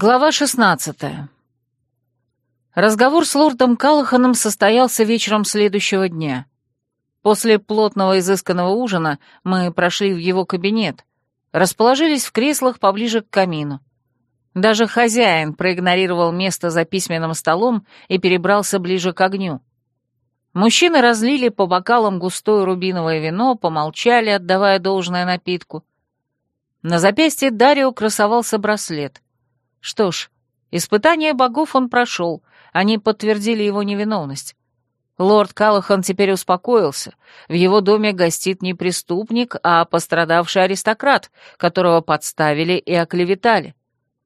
Глава 16 Разговор с лордом Калаханом состоялся вечером следующего дня. После плотного изысканного ужина мы прошли в его кабинет, расположились в креслах поближе к камину. Даже хозяин проигнорировал место за письменным столом и перебрался ближе к огню. Мужчины разлили по бокалам густое рубиновое вино, помолчали, отдавая должное напитку. На запястье Дарио красовался браслет — что ж, испытание богов он прошел, они подтвердили его невиновность. Лорд Калахан теперь успокоился. В его доме гостит не преступник, а пострадавший аристократ, которого подставили и оклеветали.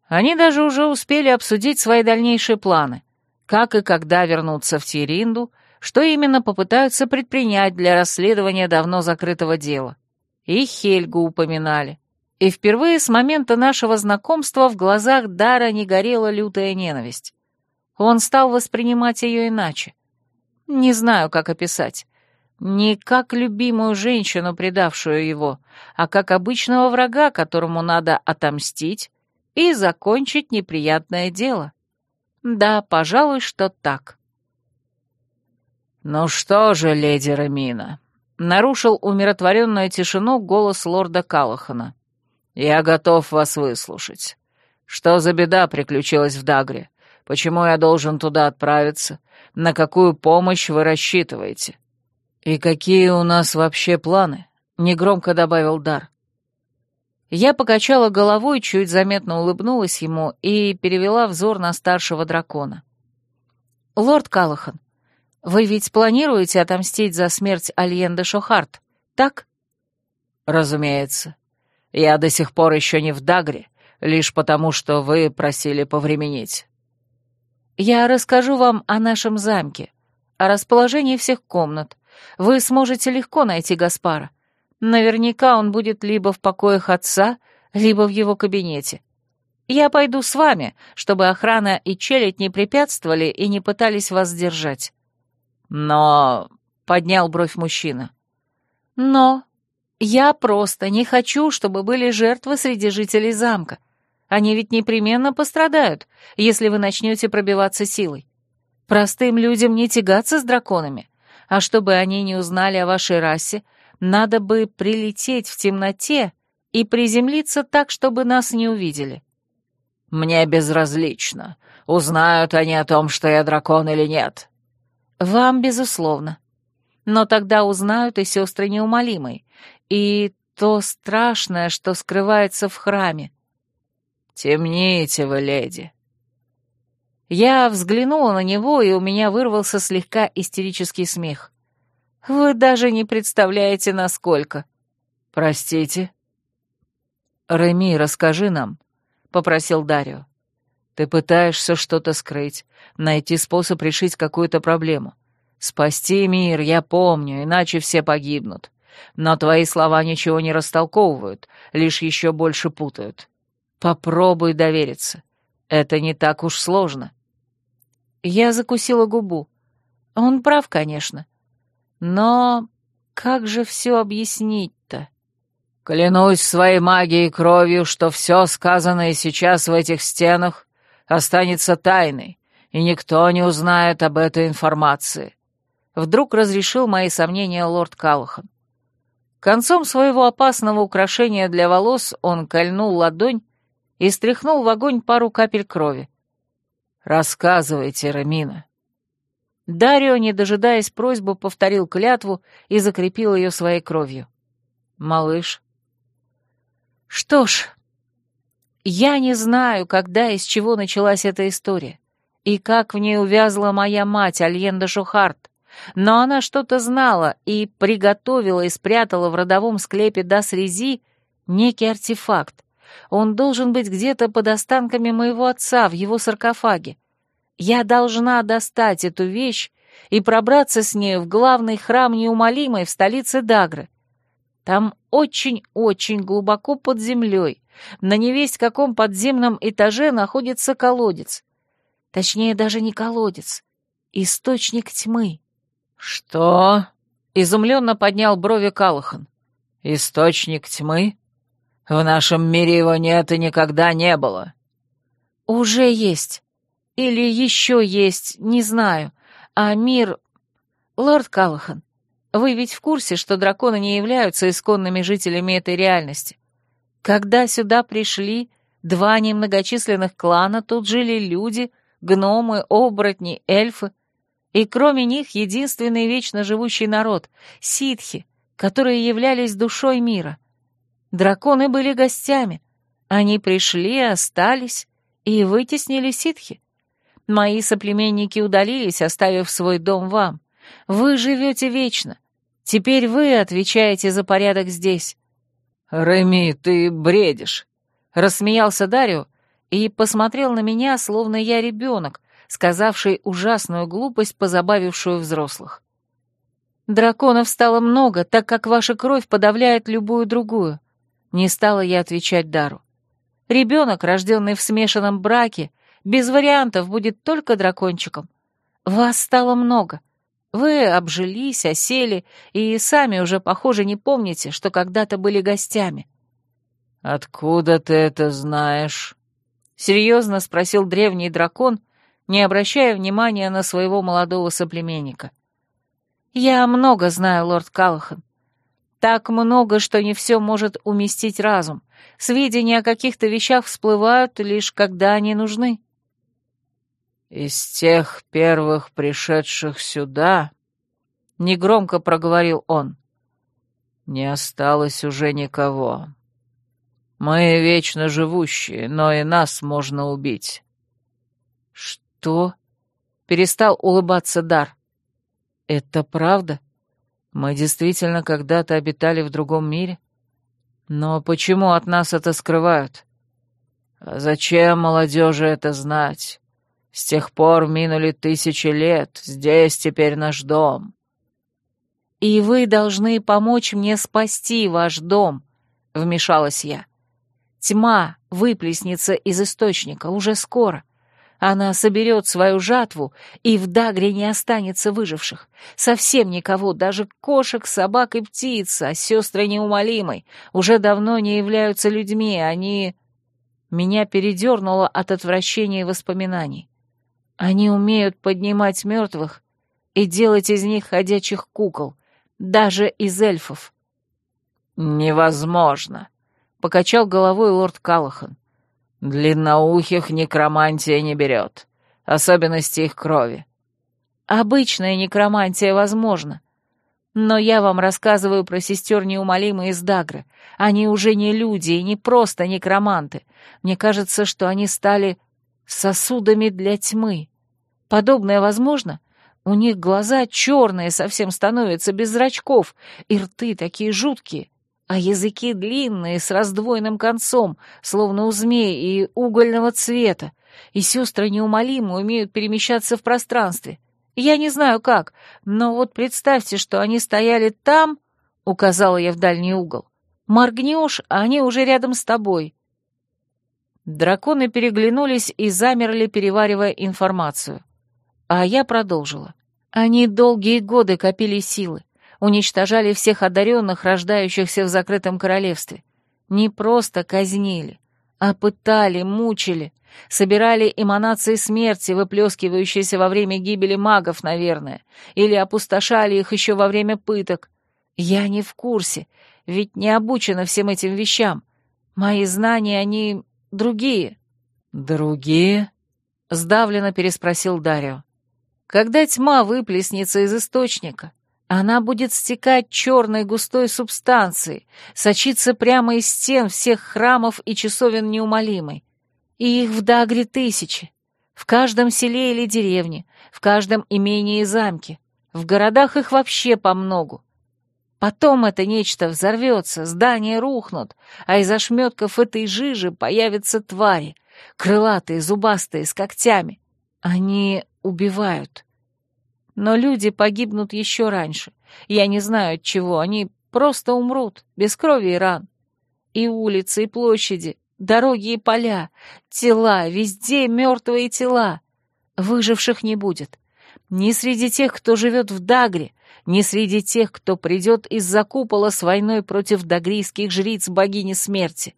Они даже уже успели обсудить свои дальнейшие планы. Как и когда вернуться в Тиринду, что именно попытаются предпринять для расследования давно закрытого дела. И Хельгу упоминали и впервые с момента нашего знакомства в глазах Дара не горела лютая ненависть. Он стал воспринимать ее иначе. Не знаю, как описать. Не как любимую женщину, предавшую его, а как обычного врага, которому надо отомстить и закончить неприятное дело. Да, пожалуй, что так. «Ну что же, леди Рамина?» — нарушил умиротворенную тишину голос лорда Калахана. «Я готов вас выслушать. Что за беда приключилась в Дагре? Почему я должен туда отправиться? На какую помощь вы рассчитываете?» «И какие у нас вообще планы?» — негромко добавил Дар. Я покачала головой, чуть заметно улыбнулась ему и перевела взор на старшего дракона. «Лорд Калахан, вы ведь планируете отомстить за смерть Альенда Шохарт, так?» «Разумеется. Я до сих пор еще не в Дагре, лишь потому, что вы просили повременить». «Я расскажу вам о нашем замке, о расположении всех комнат. Вы сможете легко найти Гаспара. Наверняка он будет либо в покоях отца, либо в его кабинете. Я пойду с вами, чтобы охрана и челядь не препятствовали и не пытались вас сдержать». «Но...» — поднял бровь мужчина. «Но я просто не хочу, чтобы были жертвы среди жителей замка. Они ведь непременно пострадают, если вы начнете пробиваться силой. Простым людям не тягаться с драконами, а чтобы они не узнали о вашей расе, надо бы прилететь в темноте и приземлиться так, чтобы нас не увидели. Мне безразлично, узнают они о том, что я дракон или нет. Вам, безусловно. Но тогда узнают и сестры неумолимые, и то страшное, что скрывается в храме. «Темните вы, леди!» Я взглянула на него, и у меня вырвался слегка истерический смех. «Вы даже не представляете, насколько!» «Простите?» «Реми, расскажи нам», — попросил Дарио. «Ты пытаешься что-то скрыть, найти способ решить какую-то проблему. Спасти мир, я помню, иначе все погибнут. Но твои слова ничего не растолковывают, лишь еще больше путают. Попробуй довериться. Это не так уж сложно. Я закусила губу. Он прав, конечно. Но как же все объяснить-то? Клянусь своей магией и кровью, что все сказанное сейчас в этих стенах останется тайной, и никто не узнает об этой информации. Вдруг разрешил мои сомнения лорд Калахан. Концом своего опасного украшения для волос он кольнул ладонь и стряхнул в огонь пару капель крови. «Рассказывайте, Рамина». Дарио, не дожидаясь просьбы, повторил клятву и закрепил ее своей кровью. «Малыш». «Что ж, я не знаю, когда и с чего началась эта история, и как в ней увязла моя мать, Альенда Шухарт. Но она что-то знала и приготовила и спрятала в родовом склепе Дас-Рези некий артефакт. Он должен быть где-то под останками моего отца в его саркофаге. Я должна достать эту вещь и пробраться с нею в главный храм неумолимой в столице Дагры. Там очень-очень глубоко под землей, на невесть каком подземном этаже находится колодец. Точнее, даже не колодец, источник тьмы. «Что?» — изумленно поднял брови Калахан. «Источник тьмы? В нашем мире его нет и никогда не было». Уже есть. Или еще есть, не знаю. А мир... Лорд Калахан, вы ведь в курсе, что драконы не являются исконными жителями этой реальности? Когда сюда пришли два немногочисленных клана, тут жили люди, гномы, оборотни, эльфы. И кроме них единственный вечно живущий народ — ситхи, которые являлись душой мира. Драконы были гостями. Они пришли, остались и вытеснили ситхи. Мои соплеменники удалились, оставив свой дом вам. Вы живете вечно. Теперь вы отвечаете за порядок здесь». «Реми, ты бредишь», — рассмеялся Дарио и посмотрел на меня, словно я ребенок, сказавший ужасную глупость, позабавившую взрослых. «Драконов стало много, так как ваша кровь подавляет любую другую. Не стала я отвечать Дару. Ребенок, рожденный в смешанном браке, без вариантов будет только дракончиком. Вас стало много. Вы обжились, осели и сами уже, похоже, не помните, что когда-то были гостями. «Откуда ты это знаешь?» — серьезно спросил древний дракон, не обращая внимания на своего молодого соплеменника. «Я много знаю, лорд Калахан. Так много, что не все может уместить разум. Сведения о каких-то вещах всплывают лишь когда они нужны. «Из тех первых пришедших сюда», — негромко проговорил он, — «не осталось уже никого. Мы вечно живущие, но и нас можно убить». «Что?» — перестал улыбаться Дар. «Это правда?» Мы действительно когда-то обитали в другом мире? Но почему от нас это скрывают? А зачем молодежи это знать? С тех пор минули тысячи лет, здесь теперь наш дом. И вы должны помочь мне спасти ваш дом, вмешалась я. Тьма выплеснется из источника уже скоро. Она соберет свою жатву, и в Дагре не останется выживших. Совсем никого, даже кошек, собак и птиц, а сестры неумолимой уже давно не являются людьми, они... Меня передернуло от отвращения и воспоминаний. Они умеют поднимать мертвых и делать из них ходячих кукол, даже из эльфов. «Невозможно», — покачал головой лорд Калахан. Длинноухих некромантия не берет. Особенности их крови. Обычная некромантия возможна. Но я вам рассказываю про сестер неумолимые из Дагры. Они уже не люди и не просто некроманты. Мне кажется, что они стали сосудами для тьмы. Подобное возможно? У них глаза черные совсем становятся, без зрачков, и рты такие жуткие а языки длинные, с раздвоенным концом, словно у змей, и угольного цвета, и сестры неумолимо умеют перемещаться в пространстве. Я не знаю как, но вот представьте, что они стояли там, — указала я в дальний угол. Моргнешь, а они уже рядом с тобой. Драконы переглянулись и замерли, переваривая информацию. А я продолжила. Они долгие годы копили силы уничтожали всех одаренных, рождающихся в закрытом королевстве. Не просто казнили, а пытали, мучили, собирали эманации смерти, выплескивающиеся во время гибели магов, наверное, или опустошали их еще во время пыток. Я не в курсе, ведь не обучена всем этим вещам. Мои знания, они другие. «Другие?» — сдавленно переспросил Дарио. «Когда тьма выплеснется из источника, она будет стекать черной густой субстанцией, сочиться прямо из стен всех храмов и часовен неумолимой. И их в Дагре тысячи. В каждом селе или деревне, в каждом имении и замке. В городах их вообще по многу. Потом это нечто взорвется, здания рухнут, а из ошметков этой жижи появятся твари, крылатые, зубастые, с когтями. Они убивают. Но люди погибнут еще раньше. Я не знаю от чего, они просто умрут, без крови и ран. И улицы, и площади, дороги и поля, тела, везде мертвые тела. Выживших не будет. Ни среди тех, кто живет в Дагре, ни среди тех, кто придет из-за купола с войной против дагрийских жриц богини смерти.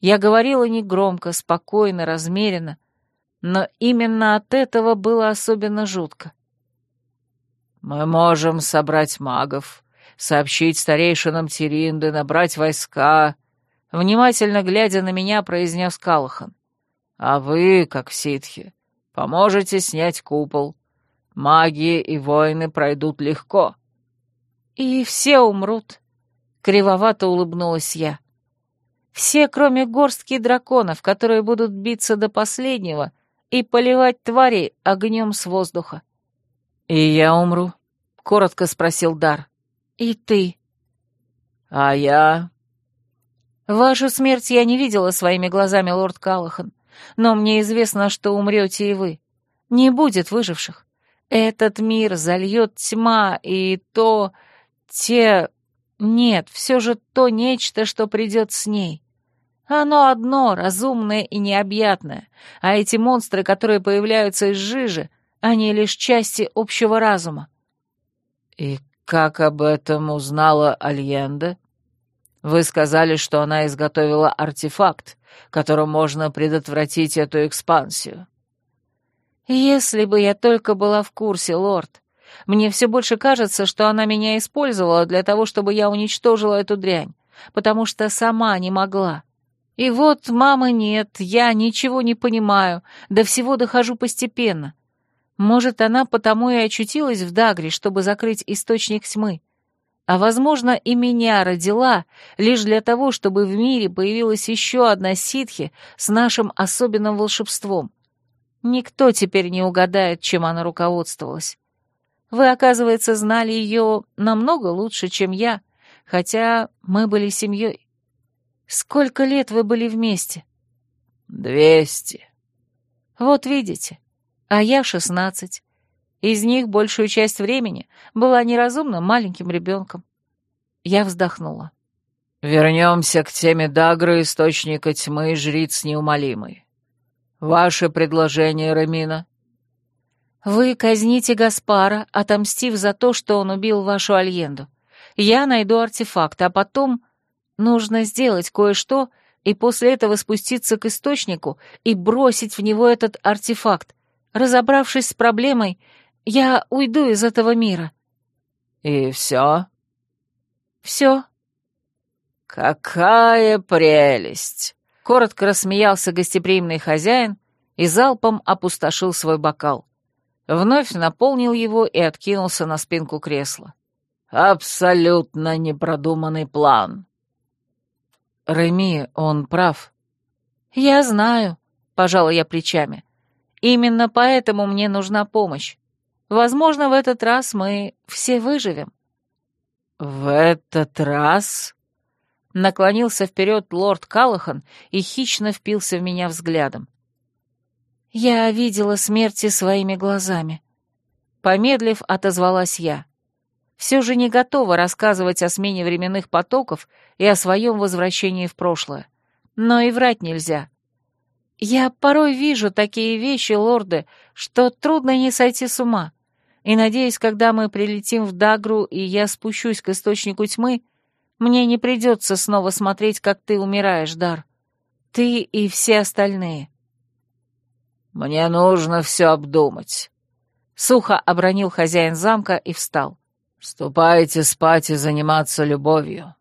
Я говорила негромко, спокойно, размеренно, но именно от этого было особенно жутко. «Мы можем собрать магов, сообщить старейшинам Тиринды, набрать войска», — внимательно глядя на меня, произнес Калахан. «А вы, как ситхи, поможете снять купол. Маги и воины пройдут легко». «И все умрут», — кривовато улыбнулась я. «Все, кроме горстки драконов, которые будут биться до последнего и поливать твари огнем с воздуха». «И я умру?» — коротко спросил Дар. «И ты». «А я...» «Вашу смерть я не видела своими глазами, лорд Калахан, но мне известно, что умрете и вы. Не будет выживших. Этот мир зальет тьма, и то... те... Нет, все же то нечто, что придет с ней. Оно одно, разумное и необъятное, а эти монстры, которые появляются из жижи, они лишь части общего разума. «И как об этом узнала Альенда? Вы сказали, что она изготовила артефакт, которым можно предотвратить эту экспансию». «Если бы я только была в курсе, лорд. Мне все больше кажется, что она меня использовала для того, чтобы я уничтожила эту дрянь, потому что сама не могла. И вот мамы нет, я ничего не понимаю, до всего дохожу постепенно. Может, она потому и очутилась в Дагре, чтобы закрыть источник тьмы. А, возможно, и меня родила лишь для того, чтобы в мире появилась еще одна ситхи с нашим особенным волшебством. Никто теперь не угадает, чем она руководствовалась. Вы, оказывается, знали ее намного лучше, чем я, хотя мы были семьей. Сколько лет вы были вместе? Двести. Вот видите, а я шестнадцать. Из них большую часть времени была неразумным маленьким ребенком. Я вздохнула. Вернемся к теме Дагры, источника тьмы и жриц неумолимой. Ваше предложение, Рамина? Вы казните Гаспара, отомстив за то, что он убил вашу Альенду. Я найду артефакт, а потом нужно сделать кое-что и после этого спуститься к источнику и бросить в него этот артефакт, Разобравшись с проблемой, я уйду из этого мира». «И все?» «Все». «Какая прелесть!» — коротко рассмеялся гостеприимный хозяин и залпом опустошил свой бокал. Вновь наполнил его и откинулся на спинку кресла. «Абсолютно непродуманный план». «Реми, он прав». «Я знаю», — пожала я плечами. Именно поэтому мне нужна помощь. Возможно, в этот раз мы все выживем». «В этот раз?» Наклонился вперед лорд Калахан и хищно впился в меня взглядом. «Я видела смерти своими глазами». Помедлив, отозвалась я. Все же не готова рассказывать о смене временных потоков и о своем возвращении в прошлое. Но и врать нельзя. Я порой вижу такие вещи, лорды, что трудно не сойти с ума. И надеюсь, когда мы прилетим в Дагру, и я спущусь к источнику тьмы, мне не придется снова смотреть, как ты умираешь, Дар. Ты и все остальные. Мне нужно все обдумать. Сухо обронил хозяин замка и встал. Ступайте спать и заниматься любовью.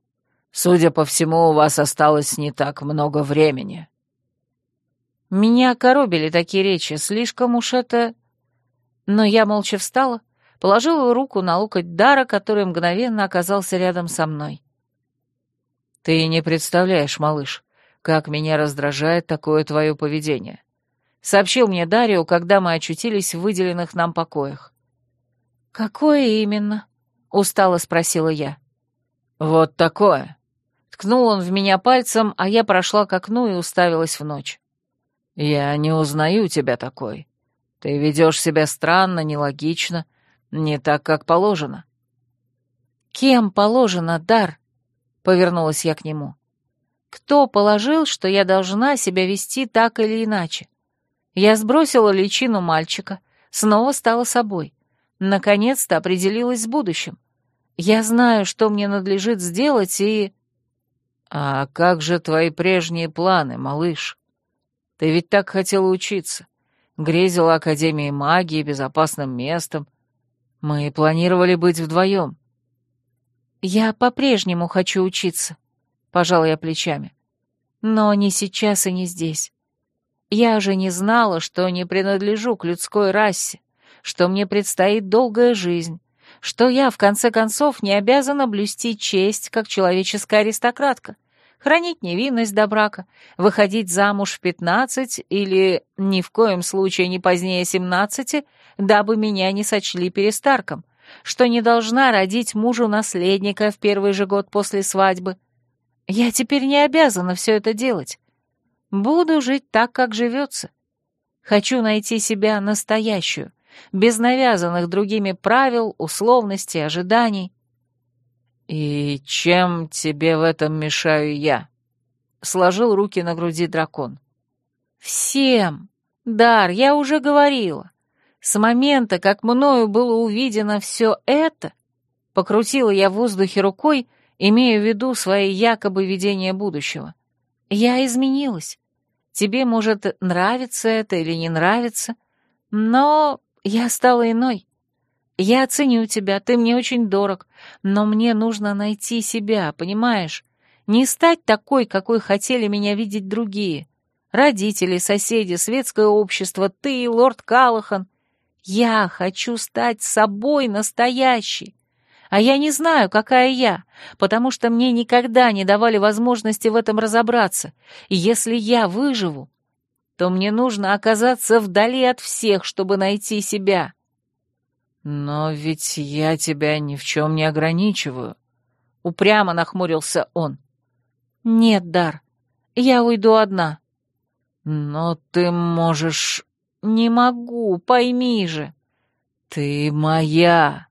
Судя по всему, у вас осталось не так много времени. Меня коробили такие речи, слишком уж это... Но я молча встала, положила руку на локоть Дара, который мгновенно оказался рядом со мной. «Ты не представляешь, малыш, как меня раздражает такое твое поведение», — сообщил мне Дарио, когда мы очутились в выделенных нам покоях. «Какое именно?» — устало спросила я. «Вот такое». Ткнул он в меня пальцем, а я прошла к окну и уставилась в ночь. «Я не узнаю тебя такой. Ты ведешь себя странно, нелогично, не так, как положено». «Кем положено, Дар?» — повернулась я к нему. «Кто положил, что я должна себя вести так или иначе? Я сбросила личину мальчика, снова стала собой. Наконец-то определилась с будущим. Я знаю, что мне надлежит сделать, и...» «А как же твои прежние планы, малыш? Ты ведь так хотела учиться, грезила Академией магии, безопасным местом. Мы планировали быть вдвоем». «Я по-прежнему хочу учиться», — пожал я плечами. «Но не сейчас и не здесь. Я же не знала, что не принадлежу к людской расе, что мне предстоит долгая жизнь, что я, в конце концов, не обязана блюсти честь, как человеческая аристократка, хранить невинность до брака, выходить замуж в пятнадцать или ни в коем случае не позднее семнадцати, дабы меня не сочли перестарком, что не должна родить мужу наследника в первый же год после свадьбы. Я теперь не обязана все это делать. Буду жить так, как живется. Хочу найти себя настоящую, без навязанных другими правил, условностей, ожиданий. «И чем тебе в этом мешаю я?» — сложил руки на груди дракон. «Всем! Дар, я уже говорила. С момента, как мною было увидено все это, покрутила я в воздухе рукой, имея в виду свои якобы видения будущего. Я изменилась. Тебе, может, нравится это или не нравится, но я стала иной. Я ценю тебя, ты мне очень дорог, но мне нужно найти себя, понимаешь? Не стать такой, какой хотели меня видеть другие. Родители, соседи, светское общество, ты, лорд Калахан. Я хочу стать собой настоящей. А я не знаю, какая я, потому что мне никогда не давали возможности в этом разобраться. И если я выживу, то мне нужно оказаться вдали от всех, чтобы найти себя. Но ведь я тебя ни в чем не ограничиваю. Упрямо нахмурился он. Нет, Дар, я уйду одна. Но ты можешь... Не могу, пойми же. Ты моя.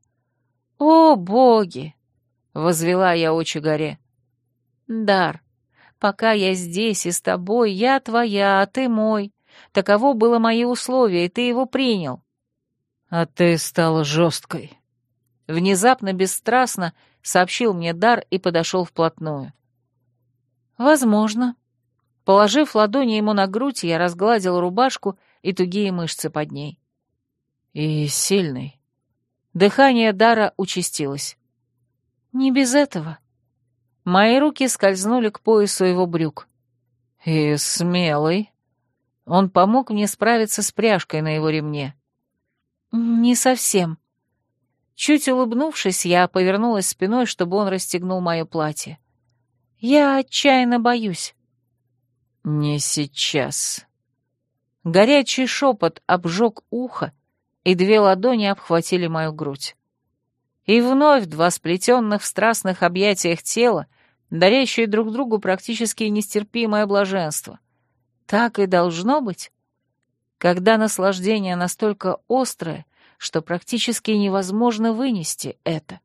О, боги! Возвела я очи горе. Дар, Пока я здесь и с тобой, я твоя, а ты мой. Таково было мои условия, и ты его принял. А ты стала жесткой. Внезапно, бесстрастно сообщил мне дар и подошел вплотную. Возможно. Положив ладони ему на грудь, я разгладил рубашку и тугие мышцы под ней. И сильный. Дыхание дара участилось. Не без этого. Мои руки скользнули к поясу его брюк. «И смелый». Он помог мне справиться с пряжкой на его ремне. «Не совсем». Чуть улыбнувшись, я повернулась спиной, чтобы он расстегнул мое платье. «Я отчаянно боюсь». «Не сейчас». Горячий шепот обжег ухо, и две ладони обхватили мою грудь. И вновь два сплетенных в страстных объятиях тела, дарящие друг другу практически нестерпимое блаженство. Так и должно быть, когда наслаждение настолько острое, что практически невозможно вынести это.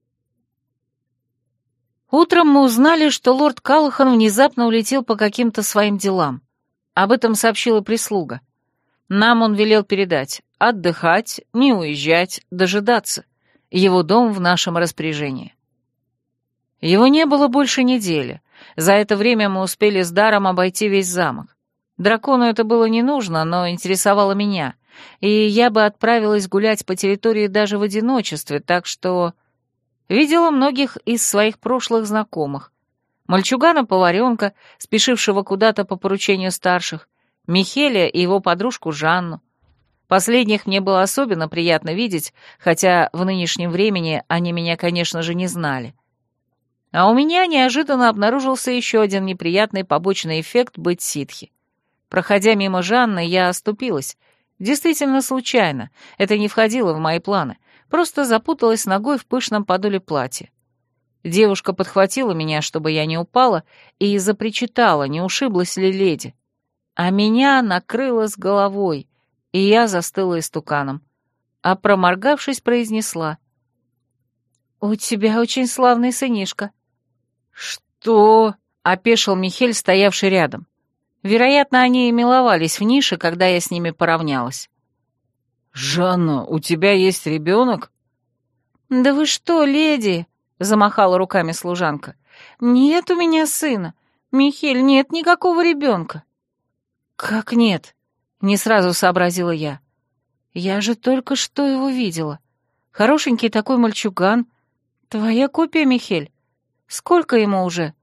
Утром мы узнали, что лорд Калахан внезапно улетел по каким-то своим делам. Об этом сообщила прислуга. Нам он велел передать — отдыхать, не уезжать, дожидаться — его дом в нашем распоряжении. Его не было больше недели. За это время мы успели с даром обойти весь замок. Дракону это было не нужно, но интересовало меня, и я бы отправилась гулять по территории даже в одиночестве, так что... Видела многих из своих прошлых знакомых. Мальчугана-поваренка, спешившего куда-то по поручению старших, Михеля и его подружку Жанну, Последних мне было особенно приятно видеть, хотя в нынешнем времени они меня, конечно же, не знали. А у меня неожиданно обнаружился еще один неприятный побочный эффект быть ситхи. Проходя мимо Жанны, я оступилась. Действительно случайно, это не входило в мои планы, просто запуталась ногой в пышном подоле платья. Девушка подхватила меня, чтобы я не упала, и запричитала, не ушиблась ли леди. А меня накрыло с головой — и я застыла истуканом, а проморгавшись, произнесла. «У тебя очень славный сынишка». «Что?» — опешил Михель, стоявший рядом. Вероятно, они и миловались в нише, когда я с ними поравнялась. «Жанна, у тебя есть ребенок?» «Да вы что, леди?» — замахала руками служанка. «Нет у меня сына. Михель, нет никакого ребенка. Как нет? Не сразу сообразила я. Я же только что его видела. Хорошенький такой мальчуган. Твоя копия, Михель. Сколько ему уже?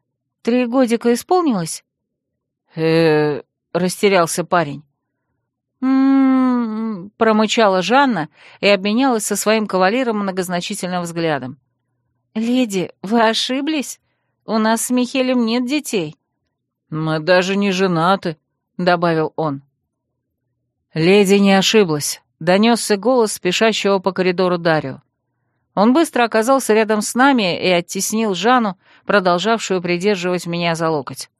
Три годика исполнилось? Э растерялся парень. «М-м-м», промычала Жанна и обменялась со своим кавалером многозначительным взглядом. «Леди, вы ошиблись? У нас с Михелем нет детей». «Мы даже не женаты», — добавил он. «Леди не ошиблась», — донесся голос спешащего по коридору Дарио. Он быстро оказался рядом с нами и оттеснил Жанну, продолжавшую придерживать меня за локоть.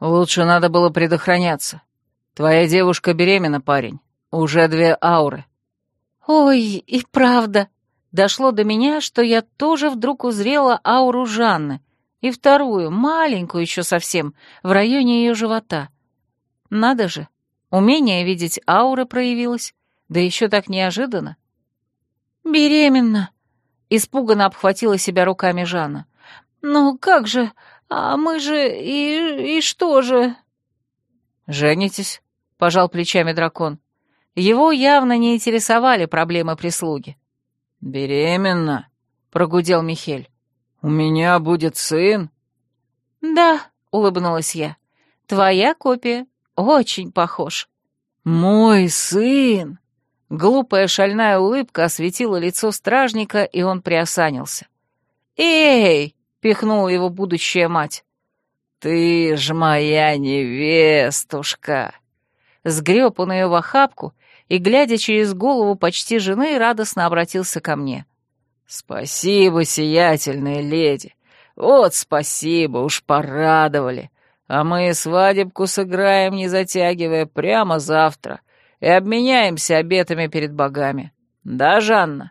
«Лучше надо было предохраняться. Твоя девушка беременна, парень. Уже две ауры». «Ой, и правда», дошло до меня, что я тоже вдруг узрела ауру Жанны, и вторую, маленькую еще совсем, в районе ее живота. Надо же, умение видеть ауры проявилось, да еще так неожиданно. «Беременна!» — испуганно обхватила себя руками Жанна. «Ну как же? А мы же... И, и что же?» «Женитесь?» — пожал плечами дракон. Его явно не интересовали проблемы прислуги. «Беременна?» — прогудел Михель. «У меня будет сын?» «Да», — улыбнулась я. «Твоя копия. Очень похож». «Мой сын!» Глупая шальная улыбка осветила лицо стражника, и он приосанился. «Эй!» — пихнула его будущая мать. «Ты ж моя невестушка!» Сгреб он ее в охапку и, глядя через голову почти жены, радостно обратился ко мне. «Спасибо, сиятельная леди! Вот спасибо, уж порадовали! А мы свадебку сыграем, не затягивая, прямо завтра, и обменяемся обетами перед богами. Да, Жанна?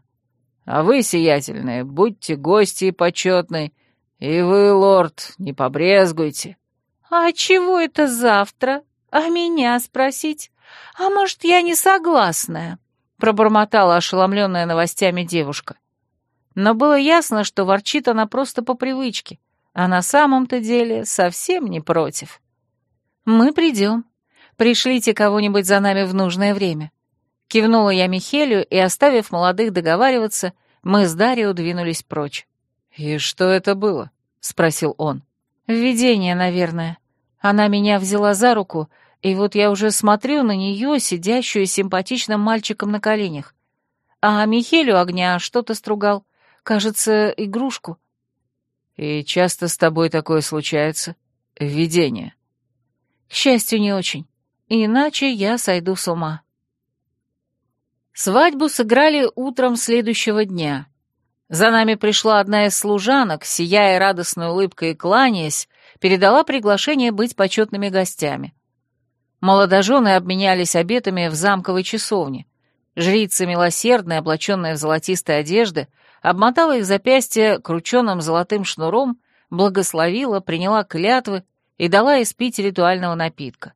А вы, сиятельные, будьте гости почетной, и вы, лорд, не побрезгуйте». «А чего это завтра? А меня спросить?» «А может, я не согласная?» — пробормотала ошеломленная новостями девушка. Но было ясно, что ворчит она просто по привычке, а на самом-то деле совсем не против. «Мы придем. Пришлите кого-нибудь за нами в нужное время». Кивнула я Михелю, и, оставив молодых договариваться, мы с Дарьей двинулись прочь. «И что это было?» — спросил он. «Введение, наверное. Она меня взяла за руку, и вот я уже смотрю на нее, сидящую симпатичным мальчиком на коленях. А Михелю огня что-то стругал. Кажется, игрушку. И часто с тобой такое случается? Видение? К счастью, не очень. Иначе я сойду с ума. Свадьбу сыграли утром следующего дня. За нами пришла одна из служанок, сияя радостной улыбкой и кланяясь, передала приглашение быть почетными гостями. Молодожены обменялись обетами в замковой часовне. Жрица милосердная, облаченная в золотистые одежды, обмотала их запястье крученным золотым шнуром, благословила, приняла клятвы и дала испить ритуального напитка.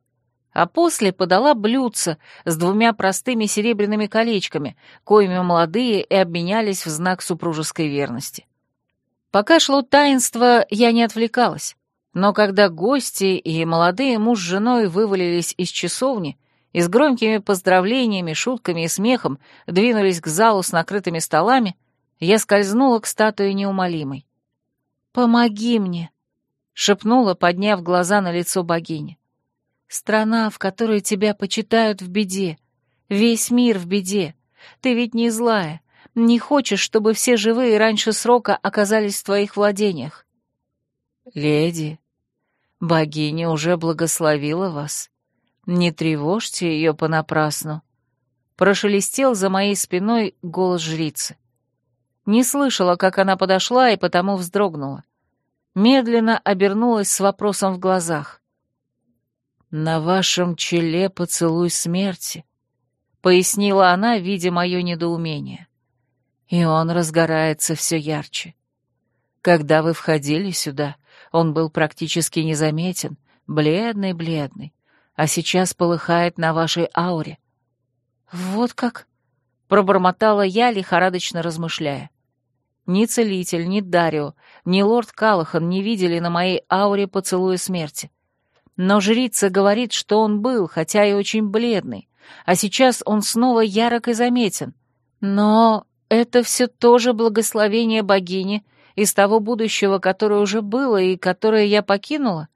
А после подала блюдце с двумя простыми серебряными колечками, коими молодые и обменялись в знак супружеской верности. Пока шло таинство, я не отвлекалась. Но когда гости и молодые муж с женой вывалились из часовни и с громкими поздравлениями, шутками и смехом двинулись к залу с накрытыми столами, я скользнула к статуе неумолимой. «Помоги мне!» — шепнула, подняв глаза на лицо богини. «Страна, в которой тебя почитают в беде, весь мир в беде. Ты ведь не злая, не хочешь, чтобы все живые раньше срока оказались в твоих владениях. «Леди, богиня уже благословила вас. Не тревожьте ее понапрасну», — прошелестел за моей спиной голос жрицы. Не слышала, как она подошла, и потому вздрогнула. Медленно обернулась с вопросом в глазах. «На вашем челе поцелуй смерти», — пояснила она, видя мое недоумение. И он разгорается все ярче. Когда вы входили сюда, он был практически незаметен, бледный-бледный, а сейчас полыхает на вашей ауре. Вот как? Пробормотала я, лихорадочно размышляя. Ни целитель, ни Дарио, ни лорд Калахан не видели на моей ауре поцелуя смерти. Но жрица говорит, что он был, хотя и очень бледный, а сейчас он снова ярок и заметен. Но это все тоже благословение богини из того будущего, которое уже было и которое я покинула?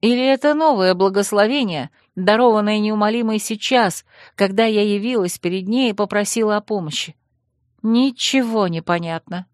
Или это новое благословение, дарованное неумолимой сейчас, когда я явилась перед ней и попросила о помощи? Ничего не понятно.